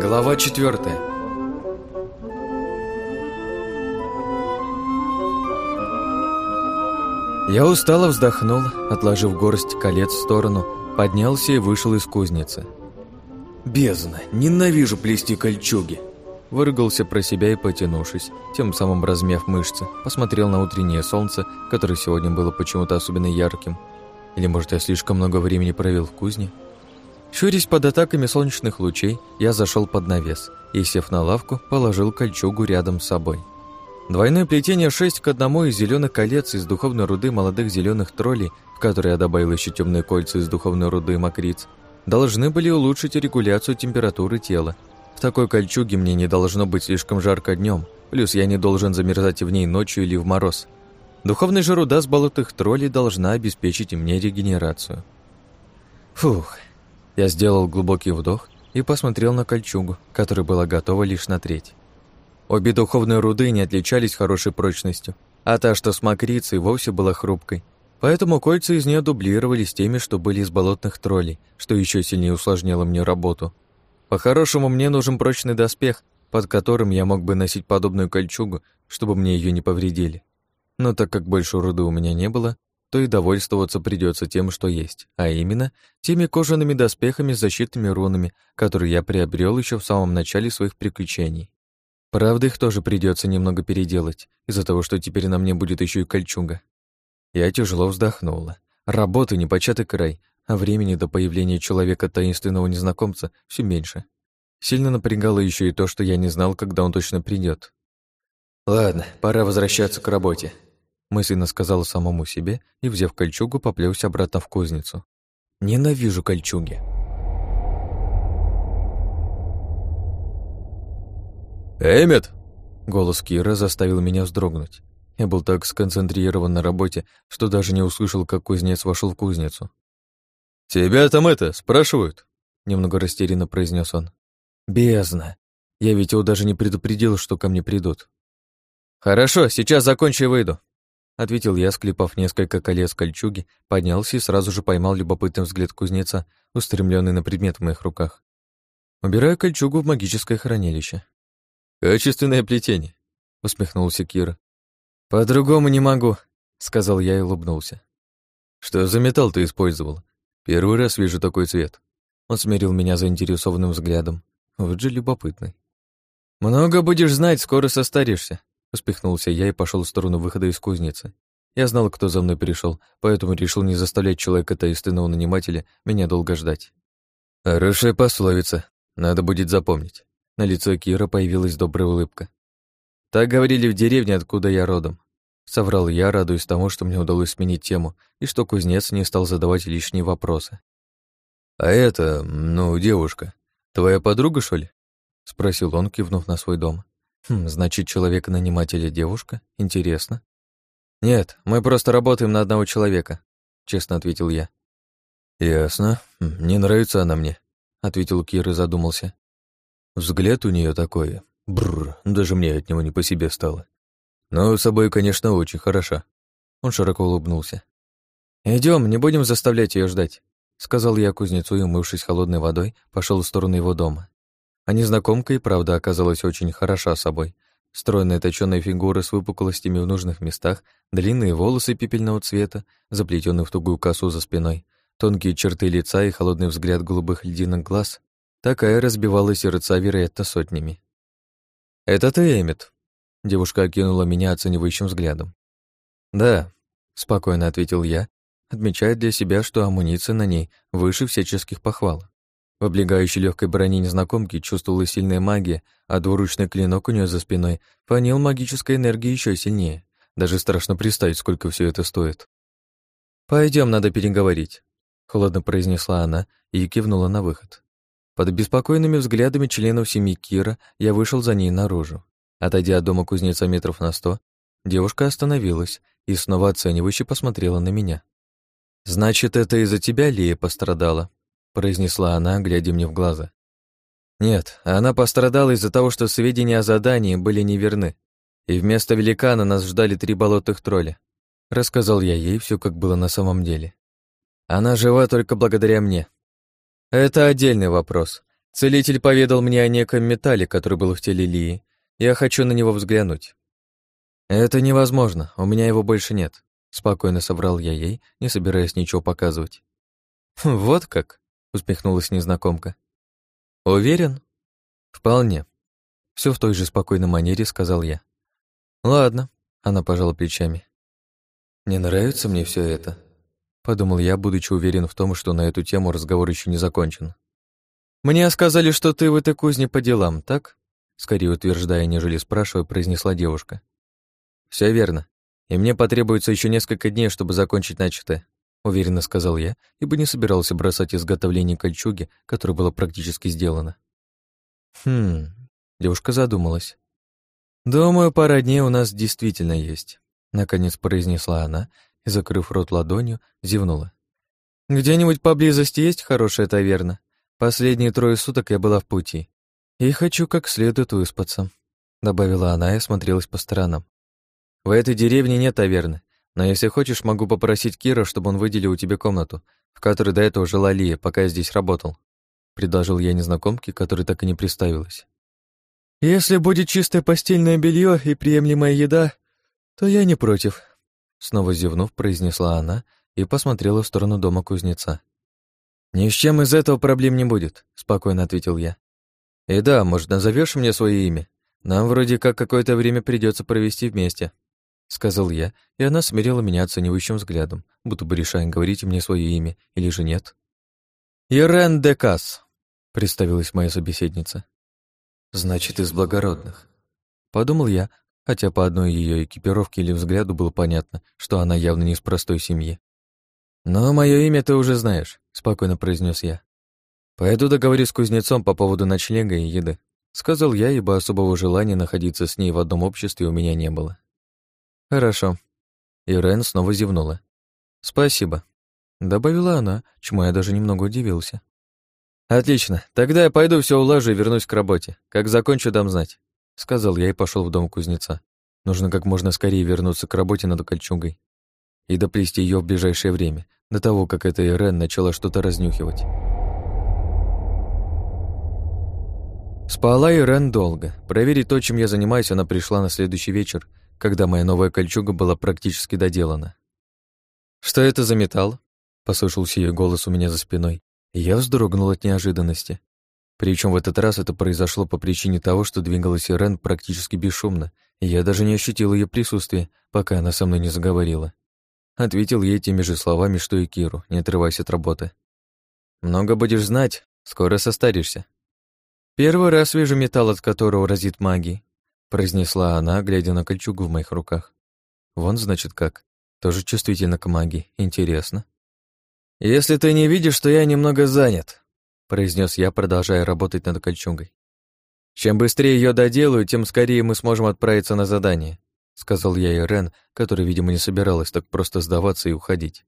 Глава четвертая. Я устало вздохнул, отложив горсть колец в сторону, поднялся и вышел из кузницы. «Бездна! Ненавижу плести кольчуги!» Выругался про себя и, потянувшись, тем самым размяв мышцы, посмотрел на утреннее солнце, которое сегодня было почему-то особенно ярким. Или, может, я слишком много времени провел в кузне? Щурясь под атаками солнечных лучей, я зашел под навес и, сев на лавку, положил кольчугу рядом с собой. Двойное плетение 6 к одному из зеленых колец из духовной руды молодых зеленых троллей, в которые я добавил еще темные кольца из духовной руды мокриц, должны были улучшить регуляцию температуры тела. В такой кольчуге мне не должно быть слишком жарко днем, плюс я не должен замерзать в ней ночью или в мороз. Духовная же руда с болотых троллей должна обеспечить мне регенерацию. Фух, я сделал глубокий вдох и посмотрел на кольчугу, которая была готова лишь на треть. Обе духовные руды не отличались хорошей прочностью, а та, что с мокрицей, вовсе была хрупкой. Поэтому кольца из нее дублировались теми, что были из болотных троллей, что еще сильнее усложняло мне работу. По-хорошему, мне нужен прочный доспех, под которым я мог бы носить подобную кольчугу, чтобы мне ее не повредили. Но так как больше руды у меня не было, то и довольствоваться придется тем, что есть, а именно теми кожаными доспехами с защитными рунами, которые я приобрел еще в самом начале своих приключений. Правда, их тоже придется немного переделать, из-за того, что теперь на мне будет еще и кольчуга. Я тяжело вздохнула. Работы непочатый край, а времени до появления человека таинственного незнакомца все меньше. Сильно напрягало еще и то, что я не знал, когда он точно придет. Ладно, пора возвращаться к работе мысленно сказал самому себе и, взяв кольчугу, поплелся обратно в кузницу. Ненавижу кольчуги. «Эммет!» Голос Кира заставил меня вздрогнуть. Я был так сконцентрирован на работе, что даже не услышал, как кузнец вошел в кузницу. «Тебя там это, спрашивают?» Немного растерянно произнес он. «Бездна! Я ведь его даже не предупредил, что ко мне придут». «Хорошо, сейчас закончу и выйду», ответил я, склепав несколько колец кольчуги, поднялся и сразу же поймал любопытный взгляд кузнеца, устремленный на предмет в моих руках. Убираю кольчугу в магическое хранилище. «Качественное плетение», — усмехнулся Кира. «По-другому не могу», — сказал я и улыбнулся. «Что за металл ты использовал? Первый раз вижу такой цвет». Он смерил меня заинтересованным взглядом. Вот же любопытный. «Много будешь знать, скоро состаришься», Успехнулся я и пошел в сторону выхода из кузницы. Я знал, кто за мной пришел, поэтому решил не заставлять человека таинственного нанимателя меня долго ждать. Хорошая пословица, надо будет запомнить. На лице Кира появилась добрая улыбка. Так говорили в деревне, откуда я родом. Соврал я, радуясь тому, что мне удалось сменить тему, и что кузнец не стал задавать лишние вопросы. «А это, ну, девушка, твоя подруга, что ли?» — спросил он, кивнув на свой дом. Хм, значит, человек-наниматель и девушка? Интересно. Нет, мы просто работаем на одного человека, честно ответил я. Ясно. Хм, не нравится она мне, ответил Кир и задумался. Взгляд у нее такой. Бррр, даже мне от него не по себе стало. Но с собой, конечно, очень хороша. Он широко улыбнулся. Идем, не будем заставлять ее ждать, сказал я кузнецу и, умывшись холодной водой, пошел в сторону его дома. А незнакомка и правда оказалась очень хороша собой. Стройная точёная фигура с выпуклостями в нужных местах, длинные волосы пепельного цвета, заплетенные в тугую косу за спиной, тонкие черты лица и холодный взгляд голубых льдиных глаз. Такая разбивала сердца, вероятно, сотнями. «Это ты, Эммет?» Девушка окинула меня оценивающим взглядом. «Да», — спокойно ответил я, отмечая для себя, что амуниция на ней выше всяческих похвал. В облегающей легкой броне незнакомки чувствовалась сильная магия, а двуручный клинок у нее за спиной фанил магической энергии еще сильнее. Даже страшно представить, сколько все это стоит. Пойдем, надо переговорить», — холодно произнесла она и кивнула на выход. Под беспокойными взглядами членов семьи Кира я вышел за ней наружу. Отойдя от дома кузнеца метров на сто, девушка остановилась и снова оценивающе посмотрела на меня. «Значит, это из-за тебя Лия пострадала?» Произнесла она, глядя мне в глаза. Нет, она пострадала из-за того, что сведения о задании были неверны, и вместо великана нас ждали три болотных тролля. Рассказал я ей все, как было на самом деле. Она жива только благодаря мне. Это отдельный вопрос. Целитель поведал мне о неком металле, который был в теле Лии. Я хочу на него взглянуть. Это невозможно, у меня его больше нет. Спокойно соврал я ей, не собираясь ничего показывать. «Хм, «Вот как?» — усмехнулась незнакомка. «Уверен?» «Вполне». Все в той же спокойной манере сказал я. «Ладно», — она пожала плечами. «Не нравится мне все это», — подумал я, будучи уверен в том, что на эту тему разговор еще не закончен. «Мне сказали, что ты в этой кузне по делам, так?» Скорее утверждая, нежели спрашивая, произнесла девушка. Все верно и мне потребуется еще несколько дней, чтобы закончить начатое», — уверенно сказал я, ибо не собирался бросать изготовление кольчуги, которое было практически сделано. «Хм...» — девушка задумалась. «Думаю, пара дней у нас действительно есть», — наконец произнесла она и, закрыв рот ладонью, зевнула. «Где-нибудь поблизости есть хорошая таверна? Последние трое суток я была в пути, и хочу как следует выспаться», — добавила она и осмотрелась по сторонам. В этой деревне нет таверны, но если хочешь, могу попросить Кира, чтобы он выделил тебе комнату, в которой до этого жила Лия, пока я здесь работал», — предложил я незнакомке, которая так и не представилась. «Если будет чистое постельное белье и приемлемая еда, то я не против», — снова зевнув, произнесла она и посмотрела в сторону дома кузнеца. «Ни с чем из этого проблем не будет», — спокойно ответил я. «И да, может, назовешь мне свое имя? Нам вроде как какое-то время придется провести вместе» сказал я, и она смирила меня оценивающим взглядом, будто бы решая, говорить мне свое имя или же нет. «Ирен де Касс», — представилась моя собеседница. «Значит, из благородных», — подумал я, хотя по одной ее экипировке или взгляду было понятно, что она явно не из простой семьи. «Но мое имя ты уже знаешь», — спокойно произнес я. «Пойду договорюсь с кузнецом по поводу ночлега и еды», — сказал я, ибо особого желания находиться с ней в одном обществе у меня не было. «Хорошо». Ирен снова зевнула. «Спасибо», — добавила она, чему я даже немного удивился. «Отлично, тогда я пойду все улажу и вернусь к работе. Как закончу, дам знать», — сказал я и пошел в дом кузнеца. Нужно как можно скорее вернуться к работе над кольчугой и доплести ее в ближайшее время, до того, как эта Ирен начала что-то разнюхивать. Спала Ирен долго. Проверить то, чем я занимаюсь, она пришла на следующий вечер — когда моя новая кольчуга была практически доделана. «Что это за металл?» — послышался ее голос у меня за спиной, я вздрогнул от неожиданности. Причем в этот раз это произошло по причине того, что двигалась Ирен практически бесшумно, и я даже не ощутил ее присутствия, пока она со мной не заговорила. Ответил ей теми же словами, что и Киру, не отрываясь от работы. «Много будешь знать, скоро состаришься. Первый раз вижу металл, от которого разит магией произнесла она, глядя на кольчугу в моих руках. Вон, значит, как. Тоже чувствительно к магии. Интересно. «Если ты не видишь, что я немного занят», — произнес я, продолжая работать над кольчугой. «Чем быстрее ее доделаю, тем скорее мы сможем отправиться на задание», — сказал я Ирен, которая, видимо, не собиралась так просто сдаваться и уходить.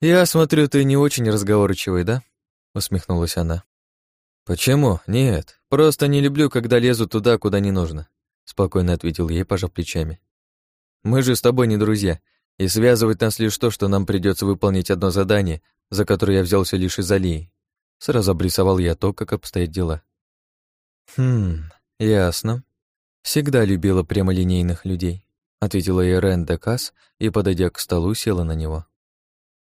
«Я смотрю, ты не очень разговорчивый, да?» — усмехнулась она. «Почему? Нет, просто не люблю, когда лезу туда, куда не нужно спокойно ответил ей, пожав плечами. Мы же с тобой не друзья, и связывать нас лишь то, что нам придется выполнить одно задание, за которое я взялся лишь из Алии. Сразу обрисовал я то, как обстоят дела. Хм, ясно. Всегда любила прямолинейных людей, ответила Ирен Декас и, подойдя к столу, села на него.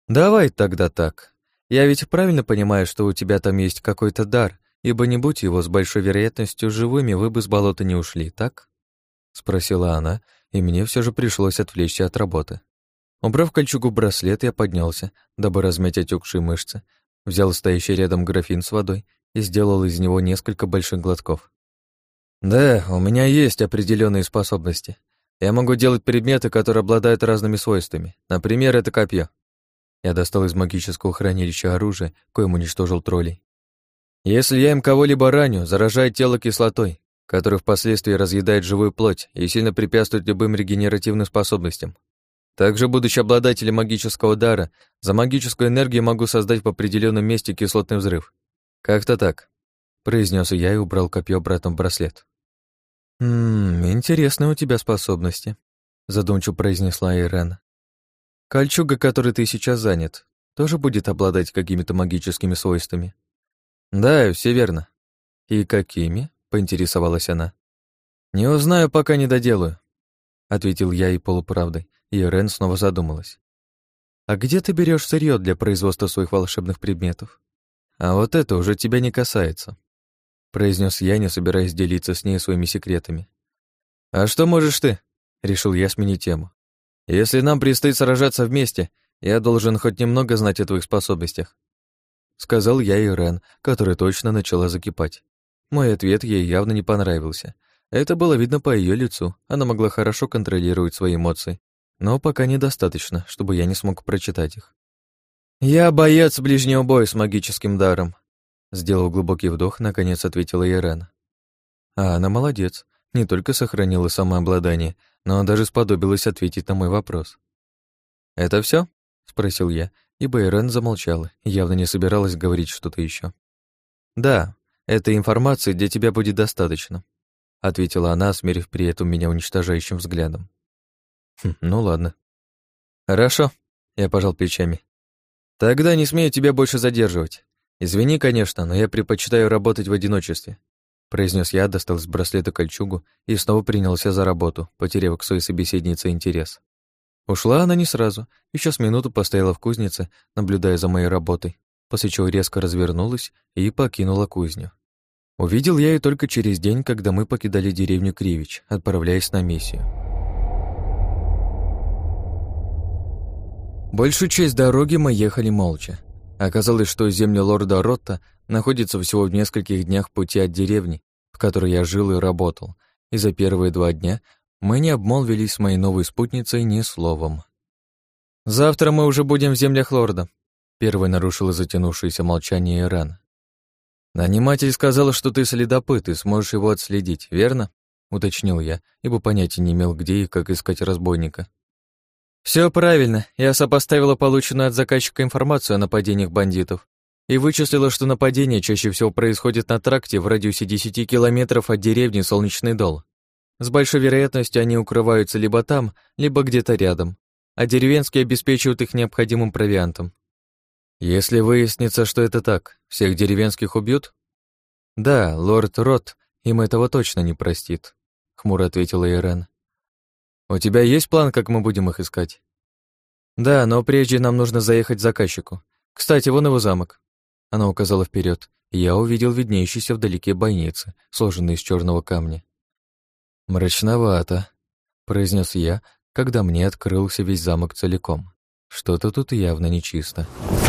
Давай тогда так. Я ведь правильно понимаю, что у тебя там есть какой-то дар, ибо не будь его, с большой вероятностью живыми вы бы с болота не ушли, так? Спросила она, и мне все же пришлось отвлечься от работы. Убрав кольчугу браслет, я поднялся, дабы размять отекшие мышцы, взял стоящий рядом графин с водой и сделал из него несколько больших глотков. Да, у меня есть определенные способности. Я могу делать предметы, которые обладают разными свойствами. Например, это копье. Я достал из магического хранилища оружие, коим уничтожил троллей. Если я им кого-либо раню, заражает тело кислотой, который впоследствии разъедает живую плоть и сильно препятствует любым регенеративным способностям. Также, будучи обладателем магического дара, за магическую энергию могу создать в определенном месте кислотный взрыв. Как-то так, произнес я и убрал копье обратно в браслет. «Ммм, интересные у тебя способности», задумчиво произнесла Ирена. «Кольчуга, которой ты сейчас занят, тоже будет обладать какими-то магическими свойствами? Да, все верно. И какими? Поинтересовалась она. Не узнаю, пока не доделаю, ответил я и полуправдой, и Рен снова задумалась. А где ты берешь сырье для производства своих волшебных предметов? А вот это уже тебя не касается, произнес я, не собираясь делиться с ней своими секретами. А что можешь ты? решил я сменить тему. Если нам предстоит сражаться вместе, я должен хоть немного знать о твоих способностях. Сказал я Ирен, которая точно начала закипать. Мой ответ ей явно не понравился. Это было видно по ее лицу. Она могла хорошо контролировать свои эмоции, но пока недостаточно, чтобы я не смог прочитать их. «Я боец ближнего боя с магическим даром», Сделав глубокий вдох, наконец ответила Ирен. А она молодец. Не только сохранила самообладание, но даже сподобилась ответить на мой вопрос. «Это все? спросил я, ибо Ирен замолчала явно не собиралась говорить что-то еще. «Да, этой информации для тебя будет достаточно», — ответила она, смерив при этом меня уничтожающим взглядом. «Хм, ну ладно». «Хорошо», — я пожал плечами. «Тогда не смею тебя больше задерживать. Извини, конечно, но я предпочитаю работать в одиночестве произнес я, достал с браслета кольчугу и снова принялся за работу, потеряв к своей собеседнице интерес. Ушла она не сразу, еще с минуту постояла в кузнице, наблюдая за моей работой, после чего резко развернулась и покинула кузню. Увидел я ее только через день, когда мы покидали деревню Кривич, отправляясь на миссию. Большую часть дороги мы ехали молча. Оказалось, что земля лорда Ротта находится всего в нескольких днях пути от деревни, в которой я жил и работал, и за первые два дня мы не обмолвились с моей новой спутницей ни словом. «Завтра мы уже будем в землях лорда», — первой нарушила затянувшееся молчание Иран. «Наниматель сказал, что ты следопыт и сможешь его отследить, верно?» — уточнил я, ибо понятия не имел, где и как искать разбойника. Все правильно. Я сопоставила полученную от заказчика информацию о нападениях бандитов и вычислила, что нападения чаще всего происходят на тракте в радиусе 10 километров от деревни Солнечный Дол. С большой вероятностью они укрываются либо там, либо где-то рядом, а деревенские обеспечивают их необходимым провиантом. Если выяснится, что это так, всех деревенских убьют? Да, лорд Рот им этого точно не простит, хмуро ответила Ирен. У тебя есть план, как мы будем их искать? Да, но прежде нам нужно заехать к заказчику. Кстати, вон его замок. Она указала вперед, я увидел виднеющиеся вдалеке бойницы, сложенные из черного камня. «Мрачновато», — произнес я, когда мне открылся весь замок целиком. Что-то тут явно нечисто. чисто.